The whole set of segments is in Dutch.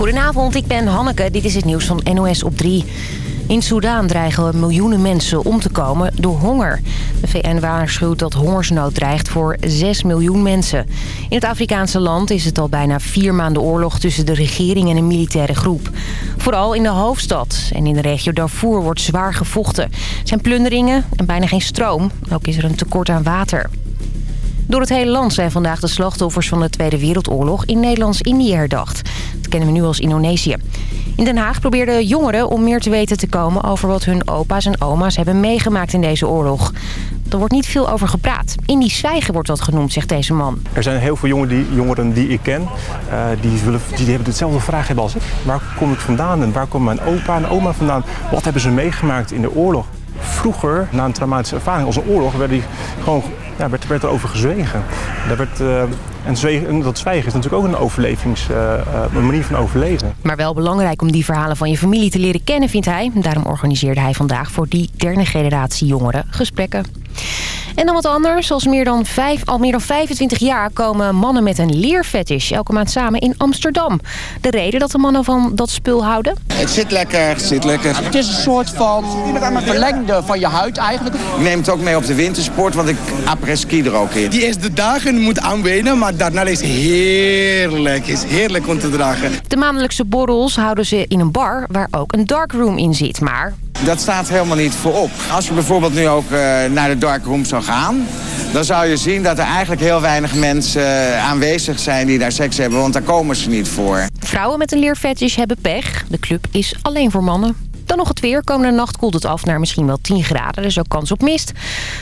Goedenavond, ik ben Hanneke. Dit is het nieuws van NOS op 3. In Soedan dreigen miljoenen mensen om te komen door honger. De VN waarschuwt dat hongersnood dreigt voor 6 miljoen mensen. In het Afrikaanse land is het al bijna vier maanden oorlog... tussen de regering en een militaire groep. Vooral in de hoofdstad en in de regio Darfur wordt zwaar gevochten. Er zijn plunderingen en bijna geen stroom. Ook is er een tekort aan water. Door het hele land zijn vandaag de slachtoffers van de Tweede Wereldoorlog in Nederlands-Indië herdacht. Dat kennen we nu als Indonesië. In Den Haag probeerden jongeren om meer te weten te komen over wat hun opa's en oma's hebben meegemaakt in deze oorlog. Er wordt niet veel over gepraat. Indisch zwijgen wordt dat genoemd, zegt deze man. Er zijn heel veel jongeren die, jongeren die ik ken, uh, die, willen, die hebben dezelfde vraag hebben als ik. Waar kom ik vandaan waar komt mijn opa en oma vandaan? Wat hebben ze meegemaakt in de oorlog? Vroeger, na een traumatische ervaring als een oorlog, werd, die gewoon, ja, werd, er over gezwegen. Daar werd, uh, en, zwegen, dat zwijgen is natuurlijk ook een, overlevings, uh, een manier van overleven. Maar wel belangrijk om die verhalen van je familie te leren kennen, vindt hij. Daarom organiseerde hij vandaag voor die derde generatie jongeren gesprekken. En dan wat anders. Als meer dan vijf, al meer dan 25 jaar komen mannen met een leerfetish elke maand samen in Amsterdam. De reden dat de mannen van dat spul houden? Het zit lekker, het zit lekker. Het is een soort van verlengde van je huid eigenlijk. Ik neem het ook mee op de wintersport, want ik apres-ski er ook in. Die eerste dagen moet aanwenen, maar daarna is heerlijk. is heerlijk om te dragen. De maandelijkse borrels houden ze in een bar waar ook een darkroom in zit. Maar dat staat helemaal niet voorop. Als je bijvoorbeeld nu ook uh, naar de darkroom zou gaan... dan zou je zien dat er eigenlijk heel weinig mensen uh, aanwezig zijn die daar seks hebben. Want daar komen ze niet voor. Vrouwen met een leerfetish hebben pech. De club is alleen voor mannen. Dan nog het weer. Komende nacht koelt het af naar misschien wel 10 graden. Dus ook kans op mist.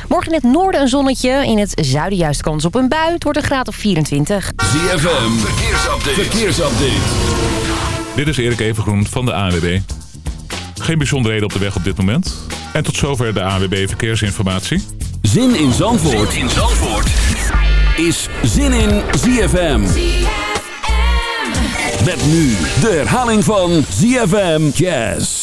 Morgen in het noorden een zonnetje. In het zuiden juist kans op een bui. Het wordt een graad of 24. ZFM. Verkeersupdate. Verkeersupdate. Dit is Erik Evengroen van de ANWB. Geen bijzonderheden op de weg op dit moment. En tot zover de ANWB Verkeersinformatie. Zin in Zandvoort, zin in Zandvoort. is Zin in ZFM. ZFM. Met nu de herhaling van ZFM Jazz.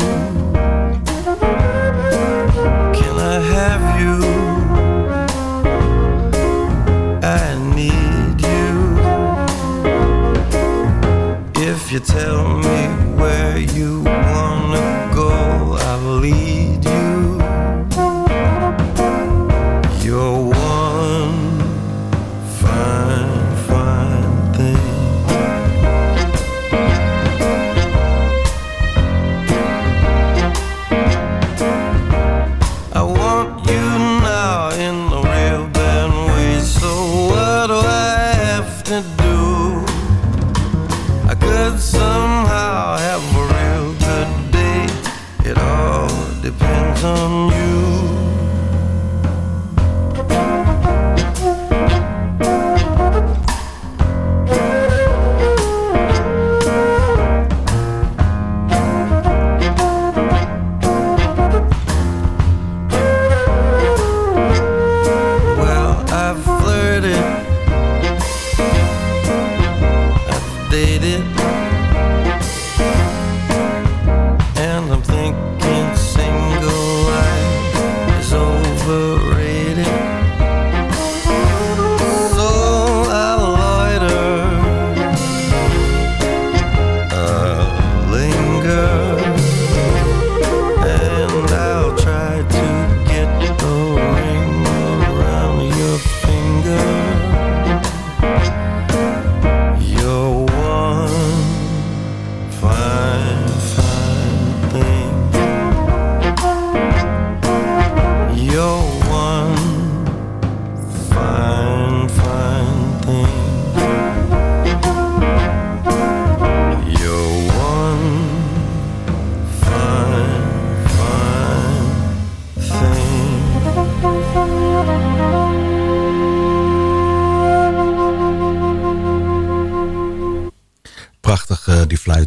you.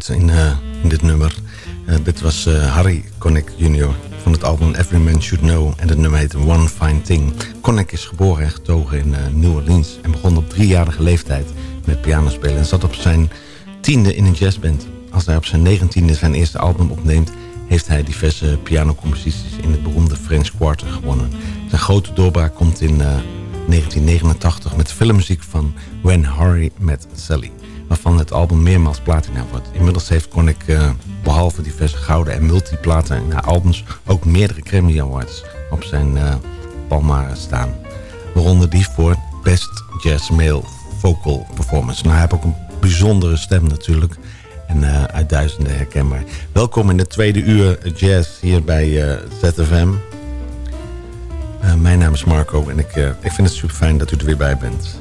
Uit in, dit nummer. dit was Harry Connick Jr. van het album Every Man Should Know. En het nummer heet One Fine Thing. Connick is geboren en getogen in New Orleans. En begon op driejarige leeftijd met pianospelen. En zat op zijn tiende in een jazzband. Als hij op zijn negentiende zijn eerste album opneemt... heeft hij diverse pianocomposities in het beroemde French Quarter gewonnen. Zijn grote doorbraak komt in 1989 met filmmuziek van When Harry Met Sally. Waarvan het album meermaals platina wordt. Inmiddels heeft Connick uh, behalve diverse gouden en multiplatina albums... ook meerdere Grammy Awards op zijn uh, palmaren staan. Waaronder die voor Best Jazz Male Vocal Performance. Nou, hij heeft ook een bijzondere stem natuurlijk. En uh, uit duizenden herkenbaar. Welkom in de tweede uur jazz hier bij ZFM. Mijn naam is Marco en ik, ik vind het super fijn dat u er weer bij bent.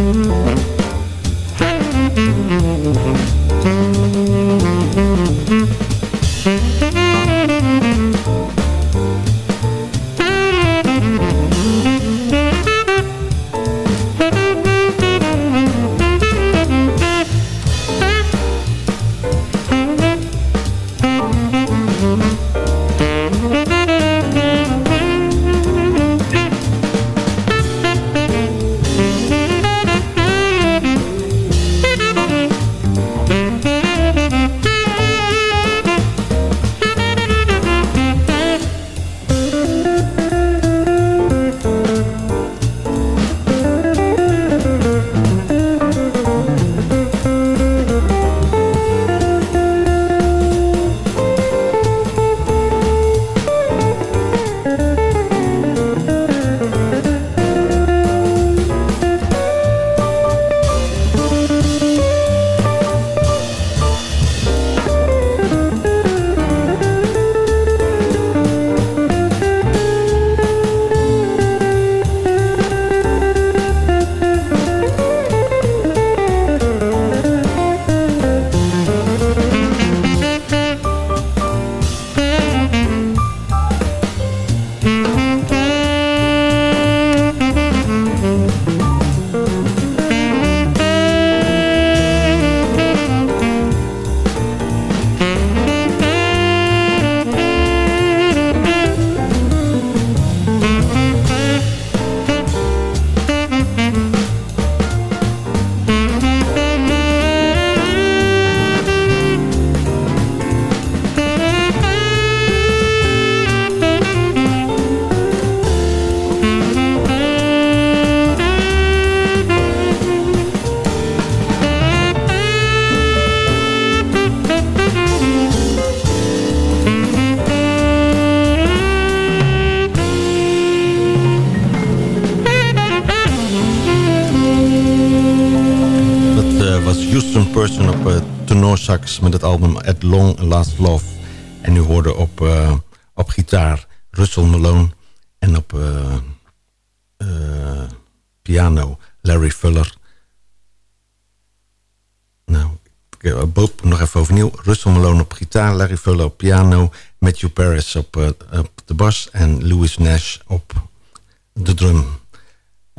Mm-hmm. Person op uh, tenorsax met het album At Long Last Love. En u hoorde op, uh, op gitaar Russell Malone en op uh, piano Larry Fuller. Nou, ik nog even overnieuw. Russell Malone op gitaar, Larry Fuller op piano... Matthew Paris op, op de bas en Louis Nash op de drum.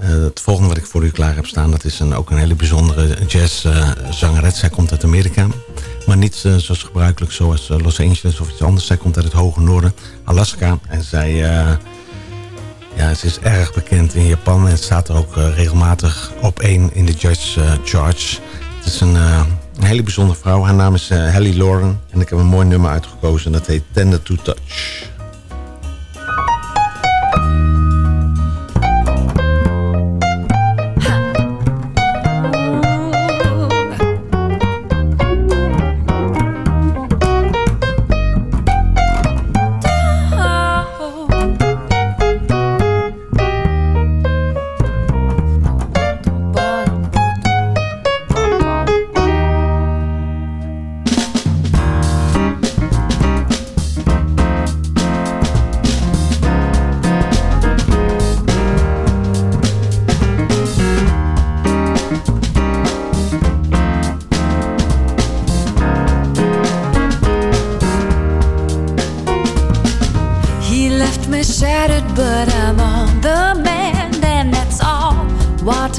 Uh, het volgende wat ik voor u klaar heb staan... dat is een, ook een hele bijzondere jazzzangeres. Zij komt uit Amerika. Maar niet uh, zoals gebruikelijk zoals Los Angeles of iets anders. Zij komt uit het hoge noorden, Alaska. En zij ja, ze is erg bekend in Japan. En staat ook regelmatig op één in de jazz charts. Het is een, een, hele bijzondere vrouw. Haar naam is Hallie Lauren. En ik heb een mooi nummer uitgekozen. Dat heet Tender to Touch.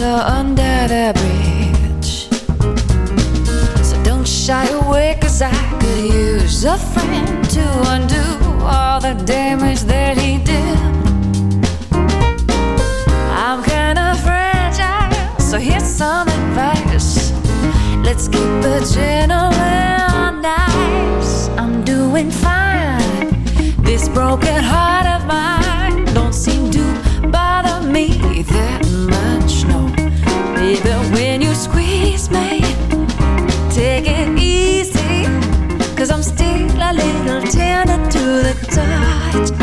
water under the bridge. So don't shy away, cause I could use a friend to undo all the damage that he did. I'm kinda fragile, so here's some advice. Let's keep it gentleman nice. I'm doing fine. This broken heart. Little tender to the touch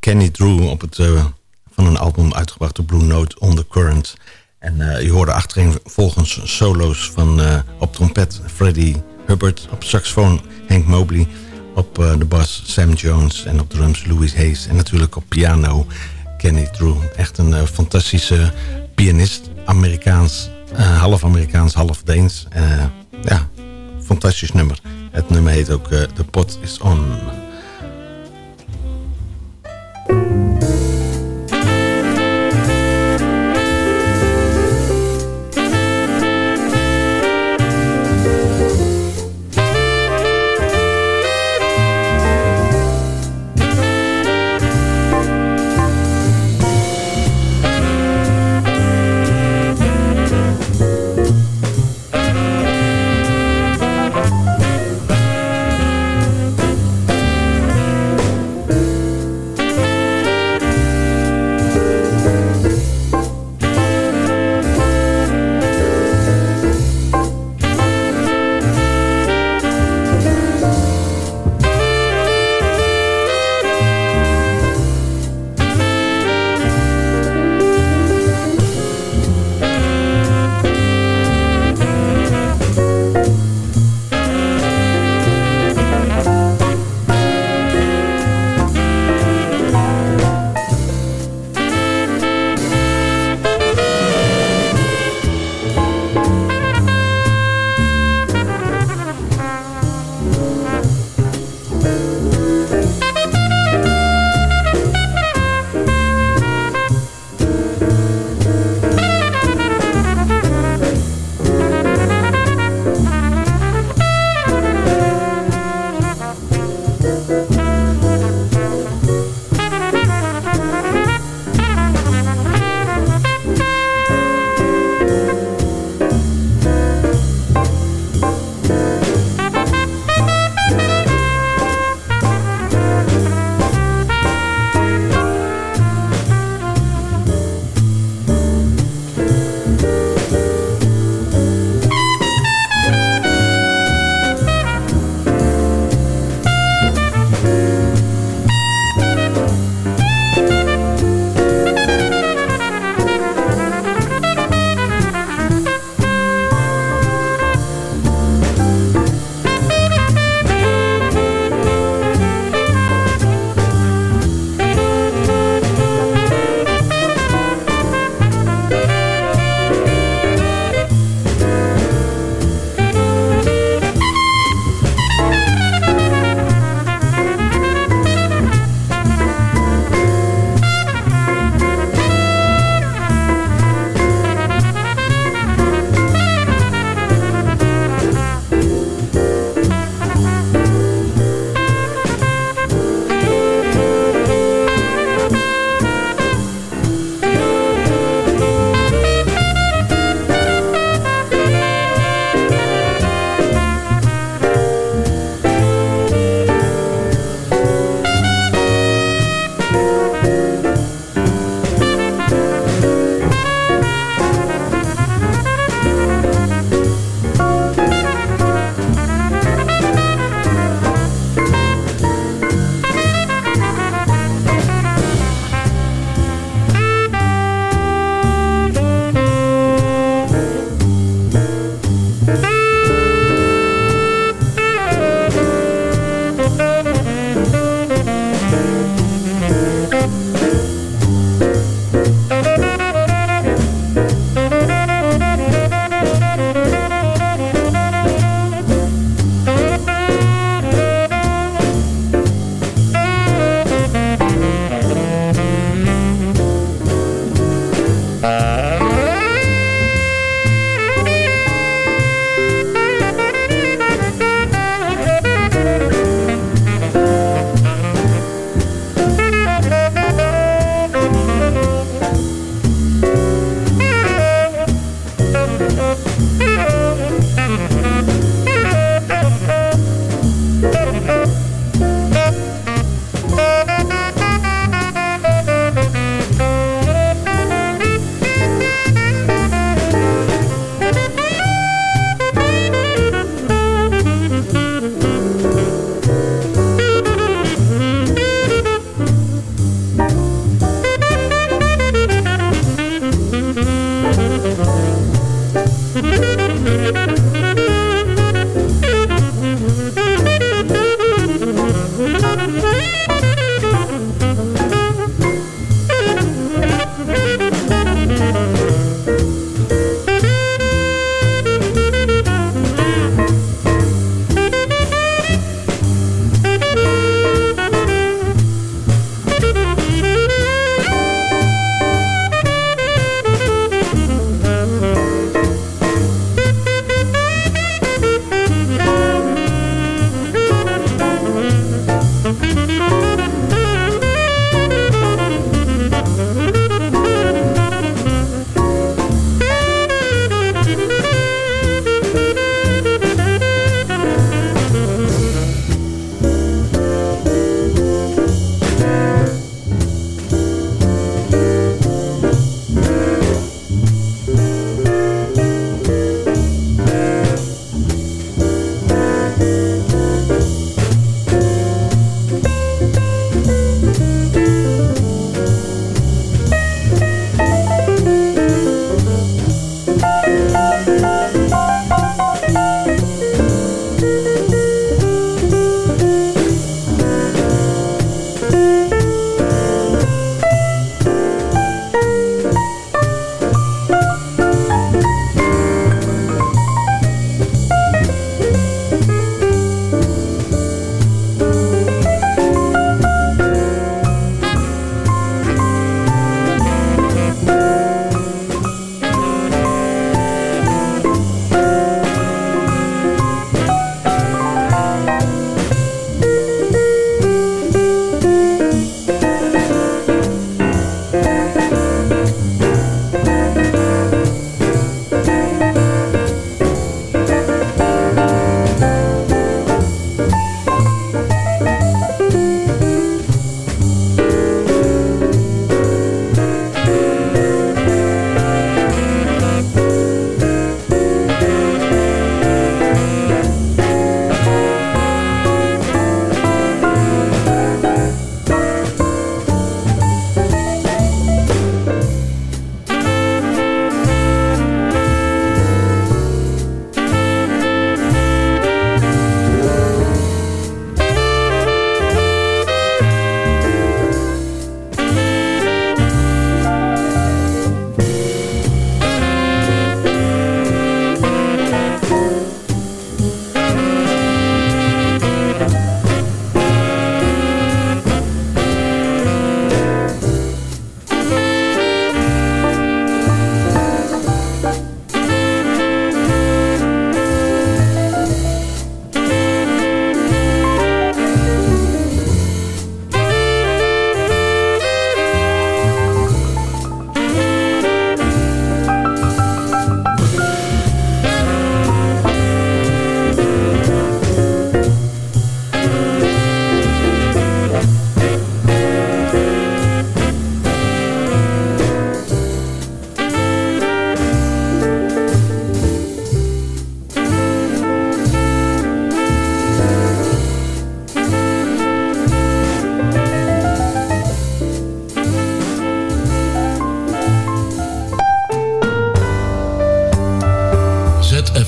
Kenny Drew op het, van een album uitgebracht door Blue Note On The Current. En je hoorde achterin volgens solo's van op trompet Freddie Hubbard, op saxofoon Hank Mobley, op de bas Sam Jones en op drums Louis Hayes en natuurlijk op piano Kenny Drew. Echt een fantastische pianist, Amerikaans, half Amerikaans, half Deens. ja, fantastisch nummer. Het nummer heet ook The Pot Is On.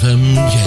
ZFM Jazz.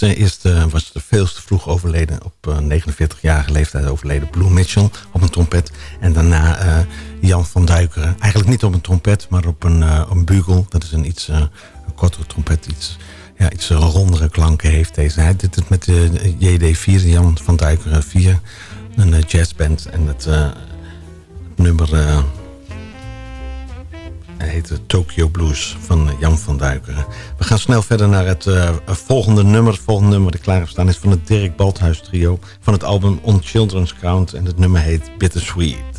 Twee trompetisten. Eerst was er veel te vroeg overleden, op 49-jarige leeftijd overleden, Blue Mitchell op een trompet. En daarna Jan van Duikeren. Eigenlijk niet op een trompet, maar op een, een bugel. Dat is een iets een kortere trompet, iets ja, iets rondere klanken heeft deze. Hij dit het met de JD4, Jan van Duikeren 4. Een jazzband. En het, uh, nummer uh, heet Tokyo Blues van Jan van Duikeren. We gaan snel verder naar het uh, volgende nummer. Het volgende nummer dat klaar staan is van het Dirk Balthuis trio. Van het album On Children's Count. En het nummer heet Bittersweet.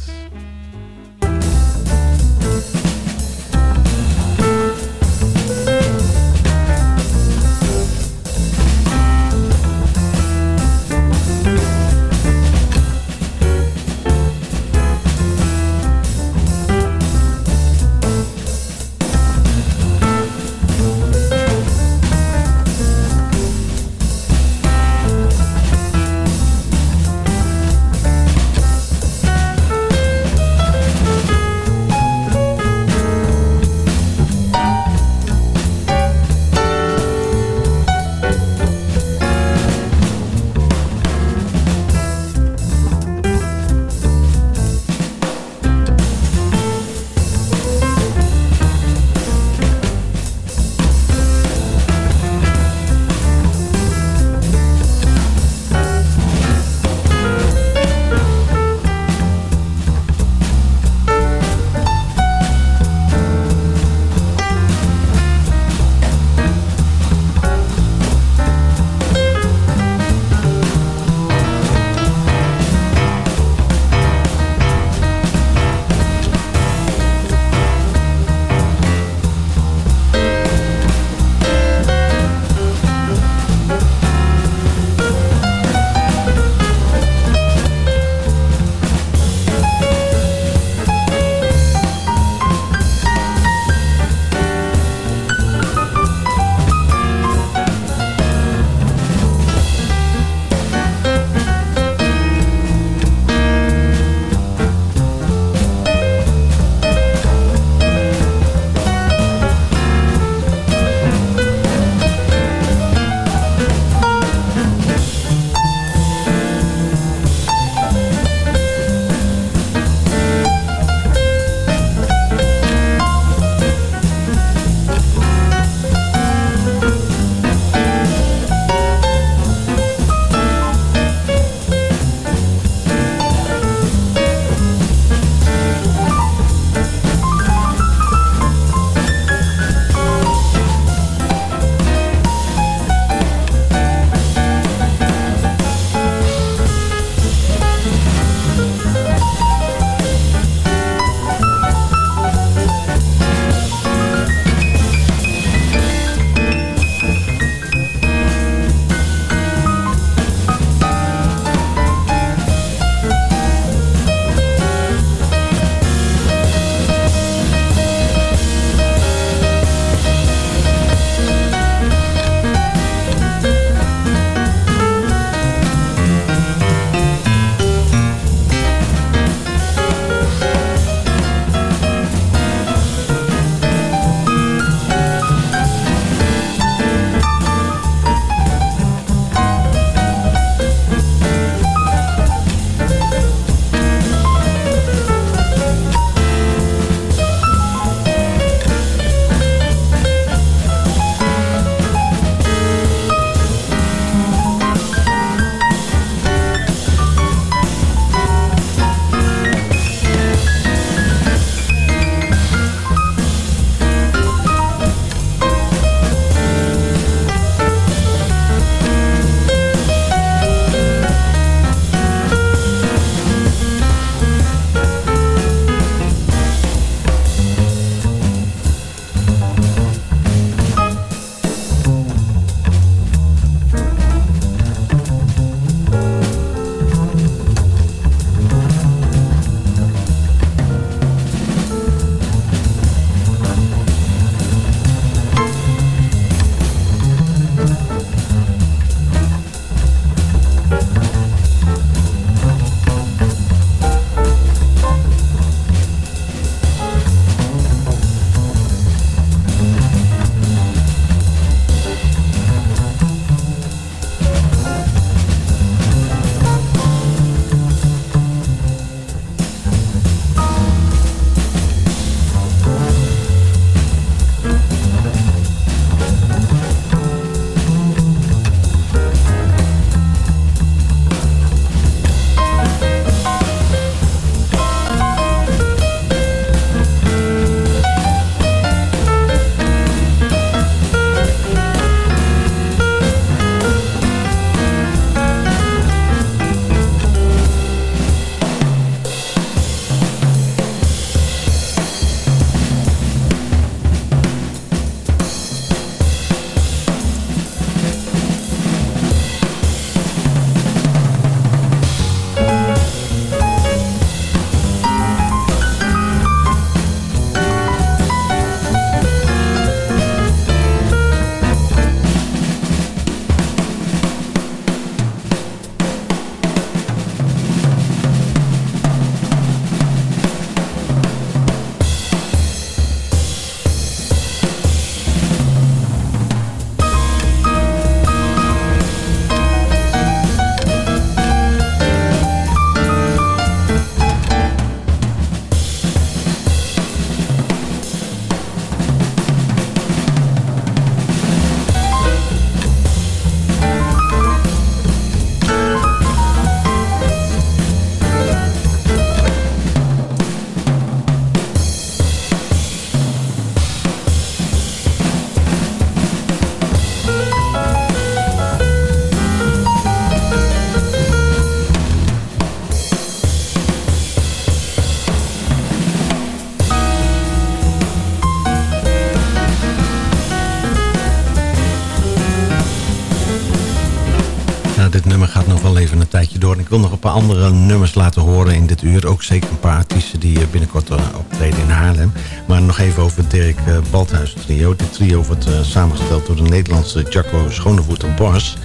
Wil nog een paar andere nummers laten horen in dit uur. Ook zeker een paar artiesten die binnenkort optreden in Haarlem. Maar nog even over Dirk Balthuis trio. Dit trio wordt samengesteld door de Nederlandse Jacco Schonevoet en Bors.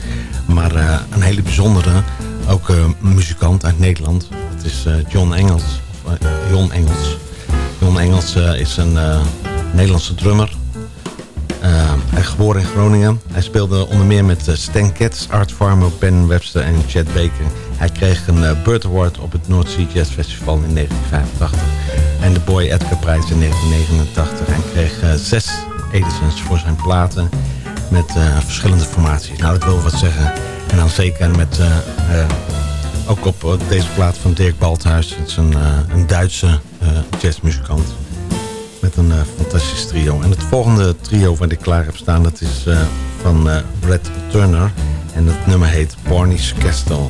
Maar een hele bijzondere, ook muzikant uit Nederland. Het is John Engels. John Engels. John Engels is een Nederlandse drummer hij is geboren in Groningen. Hij speelde onder meer met eh, Stan Katz, Art Farmer, Ben Webster en Chad Baker. Hij kreeg een uh, Bird Award op het North Sea Jazz Festival in 1985. En de Boy Edgar Prijs in 1989. Hij kreeg uh, zes Edisons voor zijn platen met verschillende formaties. Nou, dat wil wat zeggen. En dan zeker met... ook op deze plaat van Dirk Balthuis. Het is een, een Duitse jazzmuzikant met een fantastisch trio. En het volgende trio wat ik klaar heb staan, dat is van Red Turner. En het nummer heet Barney's Castle.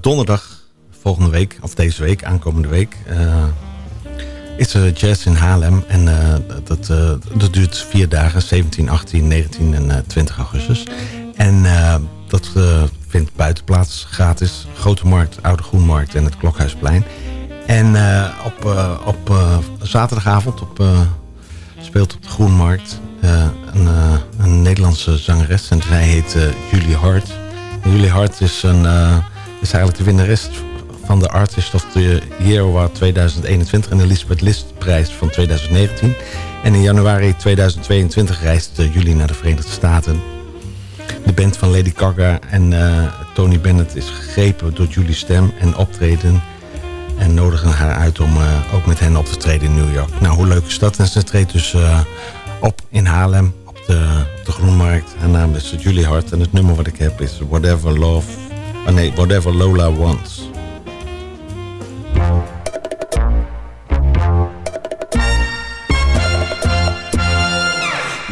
Donderdag volgende week, of deze week, aankomende week... is er jazz in Haarlem. En dat, dat duurt vier dagen, 17, 18, 19 en 20 augustus. En dat vindt buiten plaats, gratis. Grote Markt, Oude Groenmarkt en het Klokhuisplein. En op, op zaterdagavond op, speelt op de Groenmarkt een, een, Nederlandse zangeres. En zij heet Julie Hart. Julie Hart is, een, is eigenlijk de winnares van de Artist of the Year Award 2021... en de Elizabeth List prijs van 2019. En in januari 2022 reist Julie naar de Verenigde Staten... De band van Lady Gaga en Tony Bennett is gegrepen door Julie's stem en optreden en nodigen haar uit om uh, ook met hen op te treden in New York. Nou, hoe leuk is dat? En ze treedt dus uh, op in Haarlem op de, de Groenmarkt. Haar naam is Julie Hart en het nummer wat ik heb is Whatever Love... Oh nee, Whatever Lola Wants.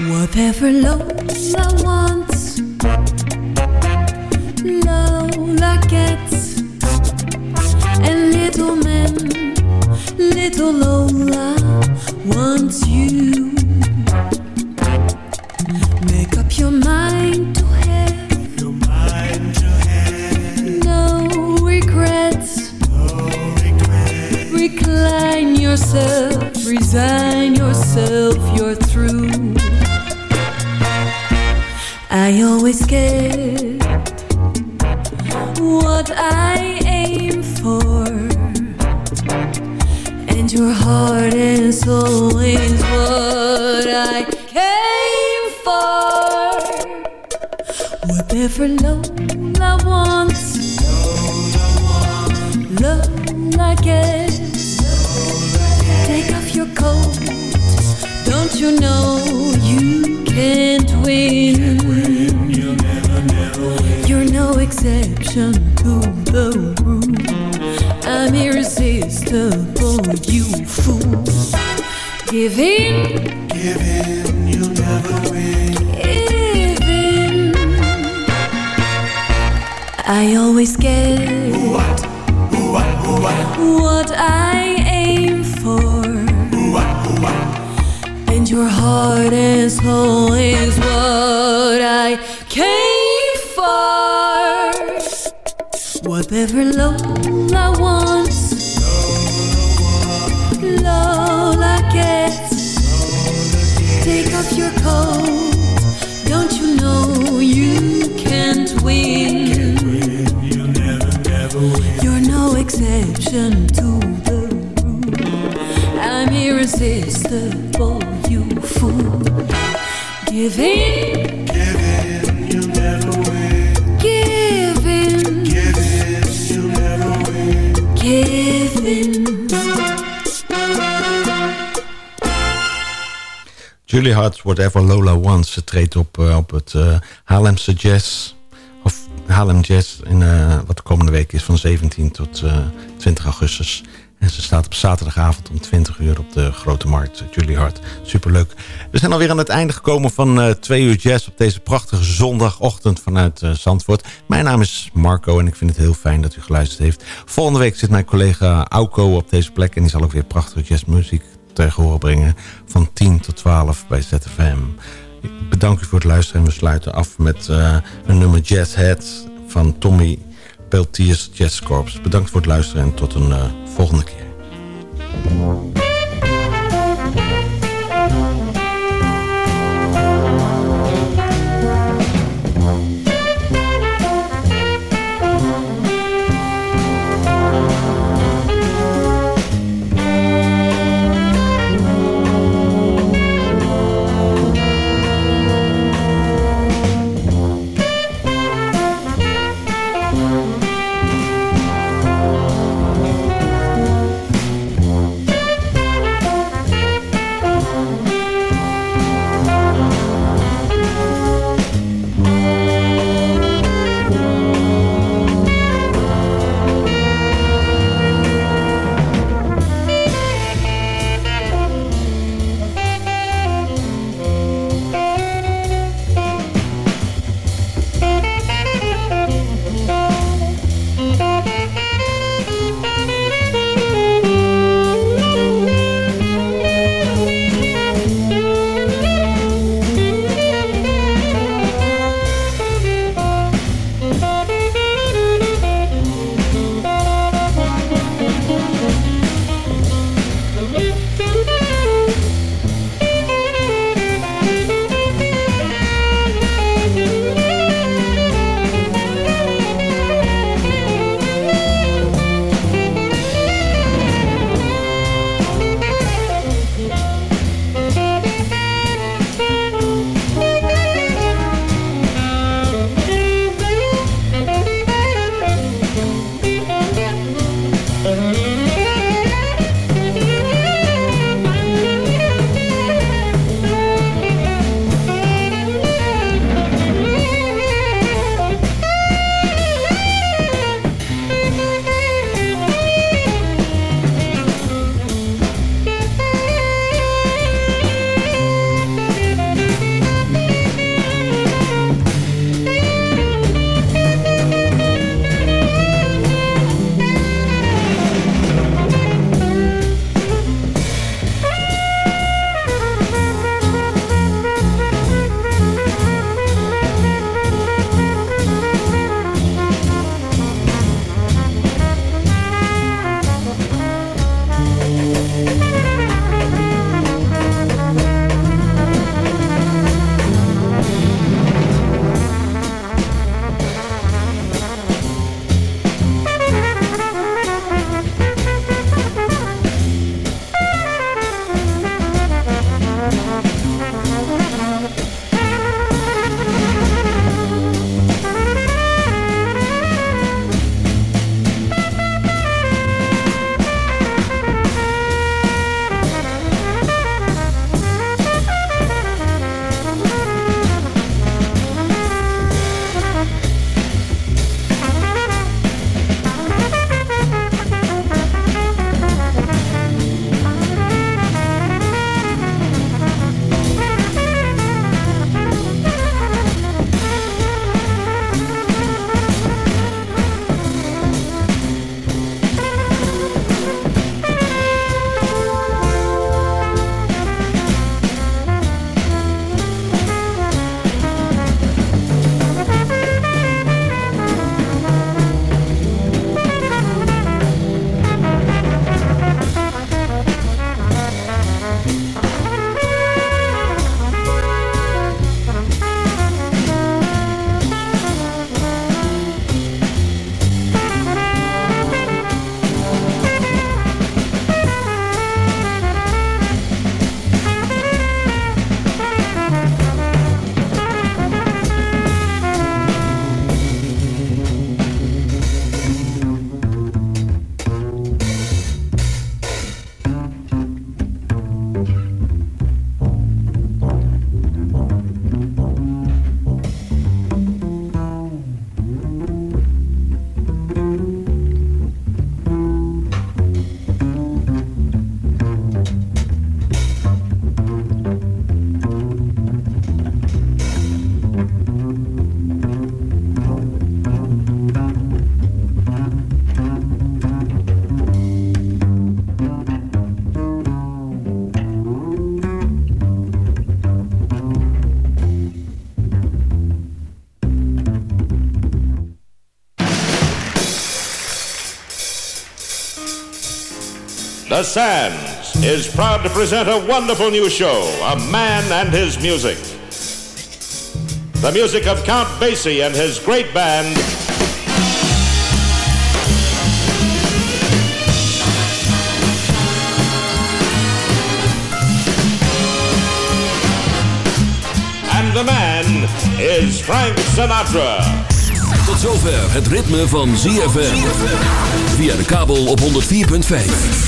Whatever Lola wants Lola gets And little man, little Lola wants you. Make up your mind yourself, resign yourself, you're through. I always get what I aim for and your heart and soul is what I came for. Whatever Lola wants, Lola gets. Take I always get what, what, what, what I your heart and soul is what I came for. Whatever love Lola wants, Lola gets. Take off your coat. Don't you know you can't win? You're no exception to the rule. I'm irresistible, fool. Give in. Give never. Give. Give never. Give. Julie Hart, Whatever Lola Wants. Ze treedt op, uh, op het uh, Haarlemse Jazz. Of Haarlem Jazz. In, uh, wat de komende week is van 17 tot 20 augustus. En ze staat op zaterdagavond om 20 uur op de Grote Markt. Julie Hart, superleuk. We zijn alweer aan het einde gekomen van uh, twee uur jazz... op deze prachtige zondagochtend vanuit uh, Zandvoort. Mijn naam is Marco en ik vind het heel fijn dat u geluisterd heeft. Volgende week zit mijn collega Auko op deze plek... en die zal ook weer prachtige jazzmuziek tegen horen brengen... van 10 tot 12 bij ZFM. Ik bedank u voor het luisteren en we sluiten af met een nummer Jazz Head... van Tommy Peltiers Jazz. Bedankt voor het luisteren en tot een volgende keer. The Sands is proud to present a wonderful new show, A Man and His Music. The music of Count Basie and his great band. And the man is Frank Sinatra. Tot zover het ritme van ZFM. Via de kabel op 104.5.